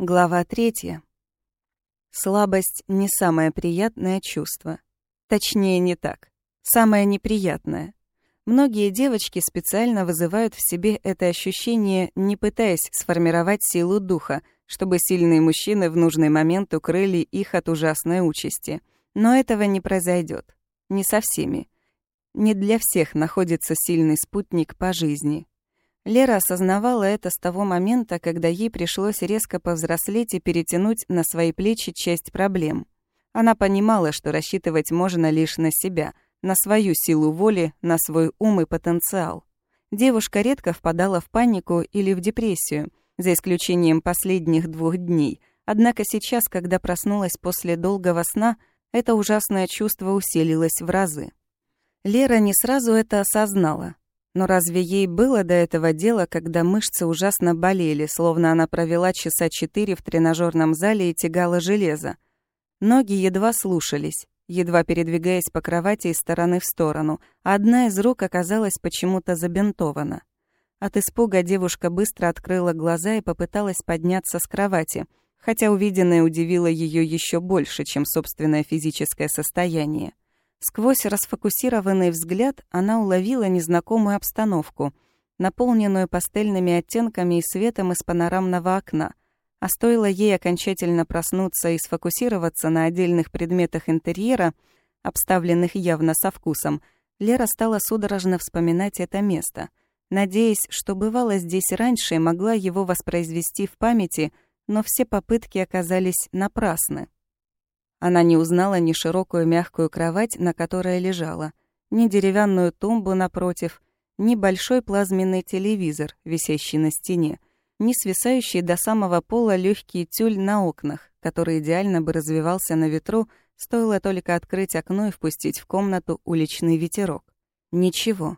Глава третья. Слабость — не самое приятное чувство. Точнее, не так. Самое неприятное. Многие девочки специально вызывают в себе это ощущение, не пытаясь сформировать силу духа, чтобы сильные мужчины в нужный момент укрыли их от ужасной участи. Но этого не произойдет. Не со всеми. Не для всех находится сильный спутник по жизни. Лера осознавала это с того момента, когда ей пришлось резко повзрослеть и перетянуть на свои плечи часть проблем. Она понимала, что рассчитывать можно лишь на себя, на свою силу воли, на свой ум и потенциал. Девушка редко впадала в панику или в депрессию, за исключением последних двух дней. Однако сейчас, когда проснулась после долгого сна, это ужасное чувство усилилось в разы. Лера не сразу это осознала, но разве ей было до этого дела, когда мышцы ужасно болели, словно она провела часа четыре в тренажерном зале и тягала железо? Ноги едва слушались, едва передвигаясь по кровати из стороны в сторону, одна из рук оказалась почему-то забинтована. От испуга девушка быстро открыла глаза и попыталась подняться с кровати, хотя увиденное удивило ее еще больше, чем собственное физическое состояние. Сквозь расфокусированный взгляд она уловила незнакомую обстановку, наполненную пастельными оттенками и светом из панорамного окна. А стоило ей окончательно проснуться и сфокусироваться на отдельных предметах интерьера, обставленных явно со вкусом, Лера стала судорожно вспоминать это место, надеясь, что бывало здесь раньше и могла его воспроизвести в памяти, но все попытки оказались напрасны. Она не узнала ни широкую мягкую кровать, на которой лежала, ни деревянную тумбу напротив, ни большой плазменный телевизор, висящий на стене, ни свисающий до самого пола легкий тюль на окнах, который идеально бы развивался на ветру, стоило только открыть окно и впустить в комнату уличный ветерок. Ничего.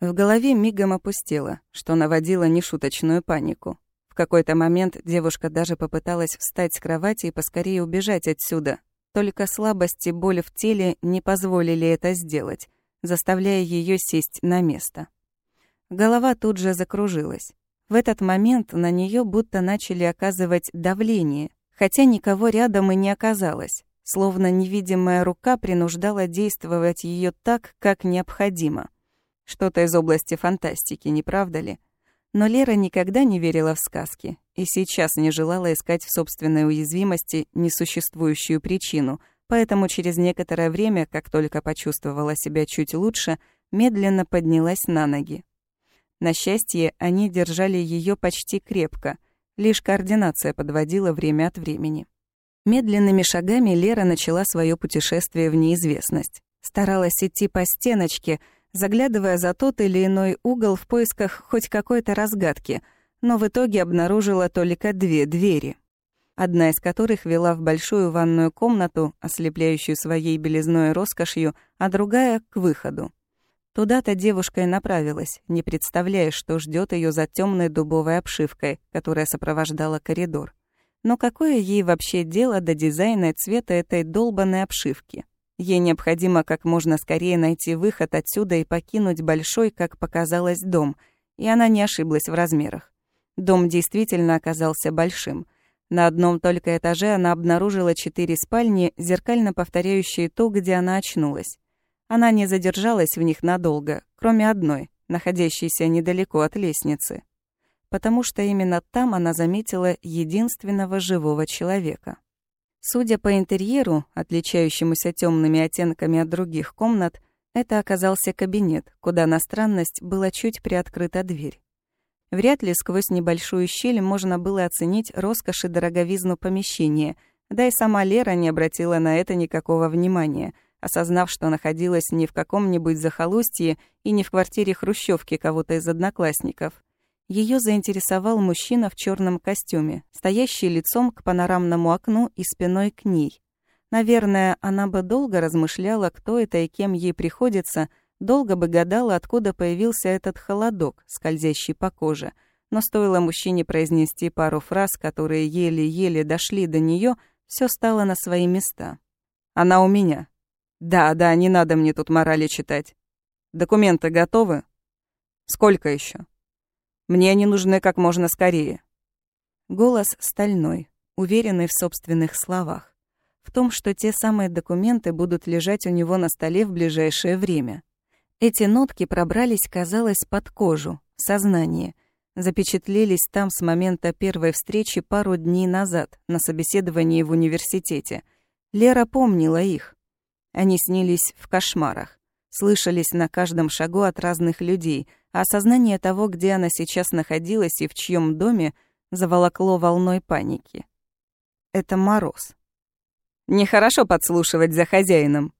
В голове мигом опустело, что наводило нешуточную панику. Какой-то момент девушка даже попыталась встать с кровати и поскорее убежать отсюда, только слабость и боль в теле не позволили это сделать, заставляя ее сесть на место. Голова тут же закружилась. В этот момент на нее будто начали оказывать давление, хотя никого рядом и не оказалось, словно невидимая рука принуждала действовать ее так, как необходимо. Что-то из области фантастики, не правда ли? Но Лера никогда не верила в сказки и сейчас не желала искать в собственной уязвимости несуществующую причину, поэтому через некоторое время, как только почувствовала себя чуть лучше, медленно поднялась на ноги. На счастье, они держали ее почти крепко, лишь координация подводила время от времени. Медленными шагами Лера начала свое путешествие в неизвестность. Старалась идти по стеночке — заглядывая за тот или иной угол в поисках хоть какой-то разгадки, но в итоге обнаружила только две двери. Одна из которых вела в большую ванную комнату, ослепляющую своей белизной роскошью, а другая — к выходу. Туда-то девушка и направилась, не представляя, что ждет ее за темной дубовой обшивкой, которая сопровождала коридор. Но какое ей вообще дело до дизайна и цвета этой долбанной обшивки? Ей необходимо как можно скорее найти выход отсюда и покинуть большой, как показалось, дом. И она не ошиблась в размерах. Дом действительно оказался большим. На одном только этаже она обнаружила четыре спальни, зеркально повторяющие то, где она очнулась. Она не задержалась в них надолго, кроме одной, находящейся недалеко от лестницы. Потому что именно там она заметила единственного живого человека. Судя по интерьеру, отличающемуся темными оттенками от других комнат, это оказался кабинет, куда на странность была чуть приоткрыта дверь. Вряд ли сквозь небольшую щель можно было оценить роскошь и дороговизну помещения, да и сама Лера не обратила на это никакого внимания, осознав, что находилась не в каком-нибудь захолустье и не в квартире хрущевки кого-то из одноклассников. Ее заинтересовал мужчина в черном костюме, стоящий лицом к панорамному окну и спиной к ней. Наверное, она бы долго размышляла, кто это и кем ей приходится, долго бы гадала, откуда появился этот холодок, скользящий по коже. Но стоило мужчине произнести пару фраз, которые еле-еле дошли до нее, все стало на свои места. «Она у меня». «Да, да, не надо мне тут морали читать. Документы готовы?» «Сколько еще? Мне они нужны как можно скорее. Голос стальной, уверенный в собственных словах. В том, что те самые документы будут лежать у него на столе в ближайшее время. Эти нотки пробрались, казалось, под кожу, в сознание, запечатлелись там с момента первой встречи пару дней назад на собеседовании в университете. Лера помнила их. Они снились в кошмарах, слышались на каждом шагу от разных людей, а осознание того, где она сейчас находилась и в чьем доме, заволокло волной паники. Это мороз. «Нехорошо подслушивать за хозяином»,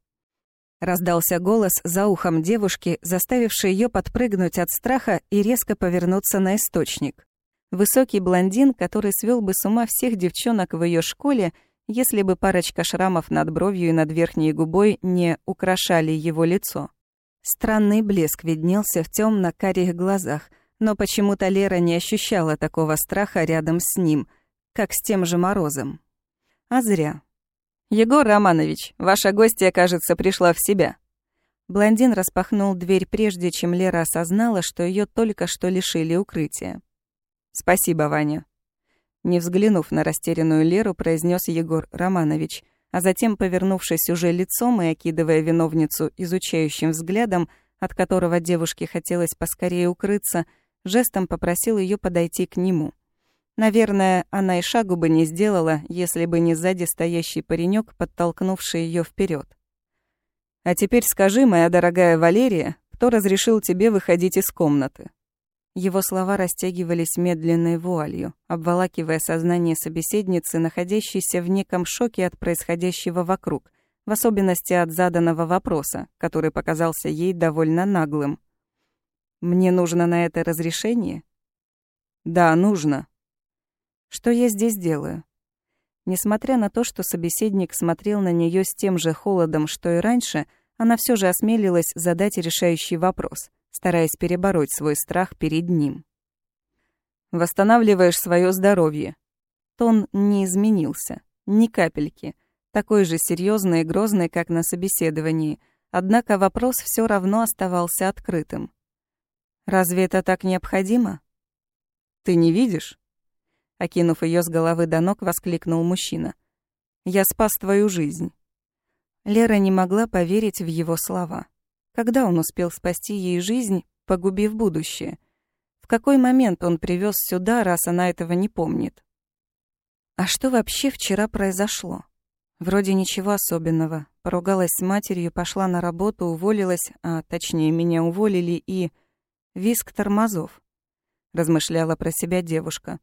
Раздался голос за ухом девушки, заставивший ее подпрыгнуть от страха и резко повернуться на источник. Высокий блондин, который свел бы с ума всех девчонок в ее школе, если бы парочка шрамов над бровью и над верхней губой не украшали его лицо. Странный блеск виднелся в темно карих глазах, но почему-то Лера не ощущала такого страха рядом с ним, как с тем же Морозом. А зря. «Егор Романович, ваша гостья, кажется, пришла в себя». Блондин распахнул дверь прежде, чем Лера осознала, что ее только что лишили укрытия. «Спасибо, Ваня». Не взглянув на растерянную Леру, произнес Егор Романович, а затем, повернувшись уже лицом и окидывая виновницу изучающим взглядом, от которого девушке хотелось поскорее укрыться, жестом попросил ее подойти к нему. Наверное, она и шагу бы не сделала, если бы не сзади стоящий паренек, подтолкнувший ее вперед. «А теперь скажи, моя дорогая Валерия, кто разрешил тебе выходить из комнаты?» Его слова растягивались медленной вуалью, обволакивая сознание собеседницы, находящейся в неком шоке от происходящего вокруг, в особенности от заданного вопроса, который показался ей довольно наглым. «Мне нужно на это разрешение?» «Да, нужно», что я здесь делаю? Несмотря на то, что собеседник смотрел на нее с тем же холодом, что и раньше, она все же осмелилась задать решающий вопрос, стараясь перебороть свой страх перед ним. «Восстанавливаешь свое здоровье». Тон не изменился, ни капельки, такой же серьезный и грозный, как на собеседовании, однако вопрос все равно оставался открытым. «Разве это так необходимо?» «Ты не видишь?» Окинув ее с головы до ног, воскликнул мужчина. «Я спас твою жизнь». Лера не могла поверить в его слова. Когда он успел спасти ей жизнь, погубив будущее? В какой момент он привез сюда, раз она этого не помнит? А что вообще вчера произошло? Вроде ничего особенного. Поругалась с матерью, пошла на работу, уволилась, а точнее меня уволили и... Виск тормозов. Размышляла про себя девушка.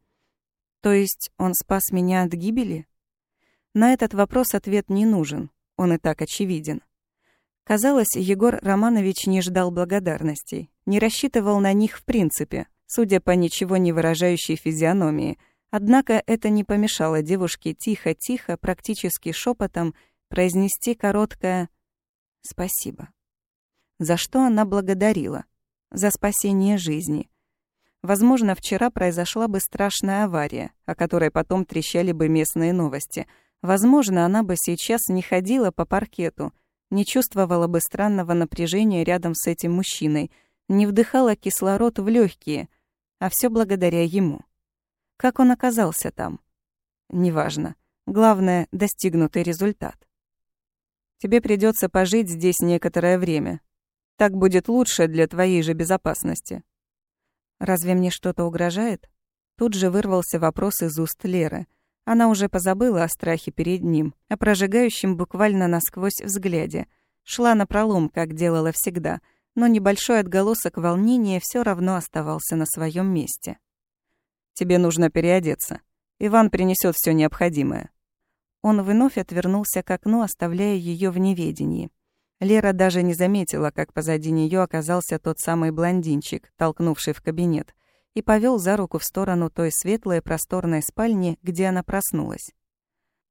То есть он спас меня от гибели? На этот вопрос ответ не нужен, он и так очевиден. Казалось, Егор Романович не ждал благодарностей, не рассчитывал на них в принципе, судя по ничего не выражающей физиономии. Однако это не помешало девушке тихо-тихо, практически шепотом, произнести короткое «спасибо». За что она благодарила? За спасение жизни. Возможно, вчера произошла бы страшная авария, о которой потом трещали бы местные новости. Возможно, она бы сейчас не ходила по паркету, не чувствовала бы странного напряжения рядом с этим мужчиной, не вдыхала кислород в легкие, а все благодаря ему. Как он оказался там? Неважно. Главное — достигнутый результат. Тебе придется пожить здесь некоторое время. Так будет лучше для твоей же безопасности. Разве мне что-то угрожает? Тут же вырвался вопрос из уст Леры. Она уже позабыла о страхе перед ним, о прожигающем буквально насквозь взгляде. Шла на пролом, как делала всегда, но небольшой отголосок волнения все равно оставался на своем месте. «Тебе нужно переодеться. Иван принесет все необходимое». Он вновь отвернулся к окну, оставляя ее в неведении. Лера даже не заметила, как позади нее оказался тот самый блондинчик, толкнувший в кабинет, и повел за руку в сторону той светлой просторной спальни, где она проснулась.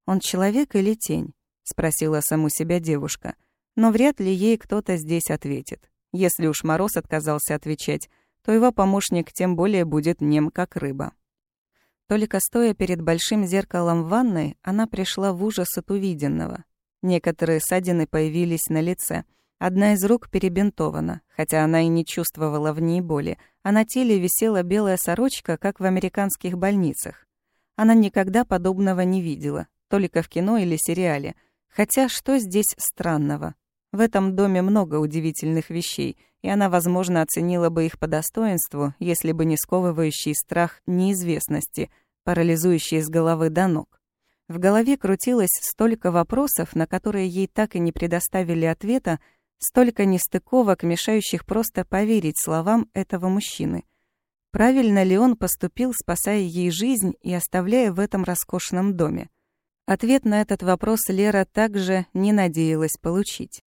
«Он человек или тень?» — спросила саму себя девушка. Но вряд ли ей кто-то здесь ответит. Если уж Мороз отказался отвечать, то его помощник тем более будет нем, как рыба. Только стоя перед большим зеркалом в ванной, она пришла в ужас от увиденного. Некоторые ссадины появились на лице. Одна из рук перебинтована, хотя она и не чувствовала в ней боли, а на теле висела белая сорочка, как в американских больницах. Она никогда подобного не видела, только в кино или сериале. Хотя что здесь странного? В этом доме много удивительных вещей, и она, возможно, оценила бы их по достоинству, если бы не сковывающий страх неизвестности, парализующий с головы до ног. В голове крутилось столько вопросов, на которые ей так и не предоставили ответа, столько нестыковок, мешающих просто поверить словам этого мужчины. Правильно ли он поступил, спасая ей жизнь и оставляя в этом роскошном доме? Ответ на этот вопрос Лера также не надеялась получить.